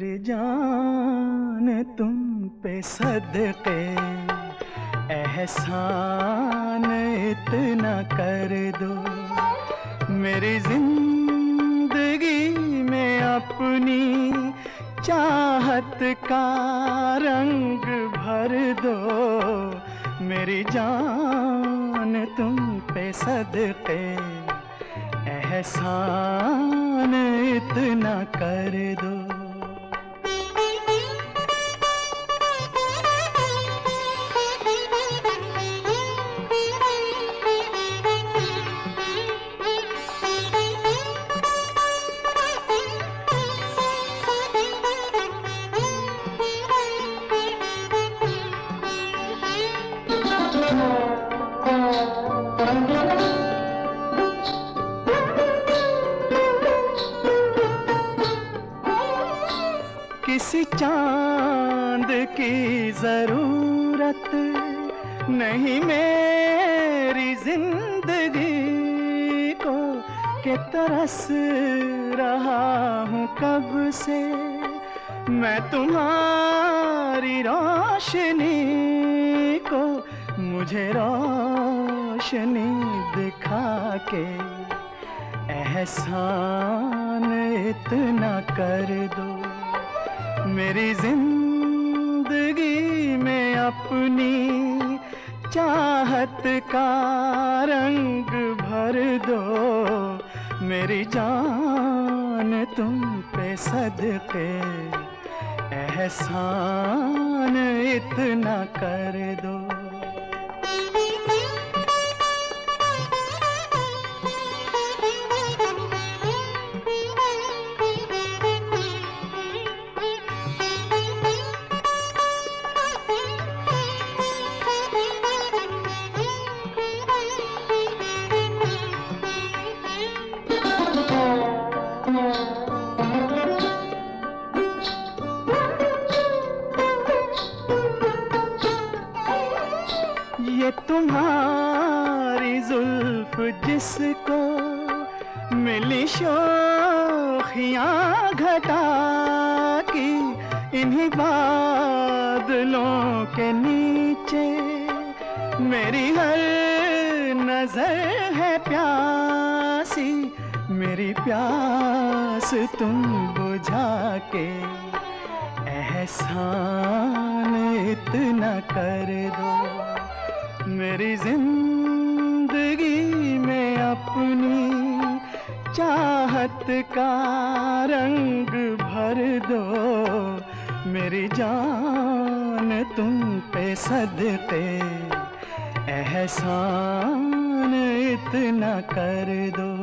जान तुम पे सदके, एहसान इतना कर दो। मेरी ज़िंदगी में अपनी चाहत का रंग भर दो। मेरी जान तुम पे सदके, एहसान इतना कर किसी चाँद की ज़रूरत नहीं मेरी ज़िंदगी को के तरस रहा हूँ कब से। मैं तुम्हारी रोशनी को मुझे रोशनी दिखा के एहसान इतना कर दो। मेरी ज़िंदगी में अपनी चाहत का रंग भर दो। मेरी जान तुम पे सदके, एहसान इतना कर दो। ये तुम्हारी जुल्फ जिसको मिली शोखियाँ घटा की इन्हीं बादलों के नीचे मेरी हर नज़र है प्यासी, मेरी प्यास तुम बुझा के एहसान इतना कर दो। मेरी ज़िंदगी में अपनी चाहत का रंग भर दो। मेरी जान तुम पे सदते, एहसान इतना कर दो।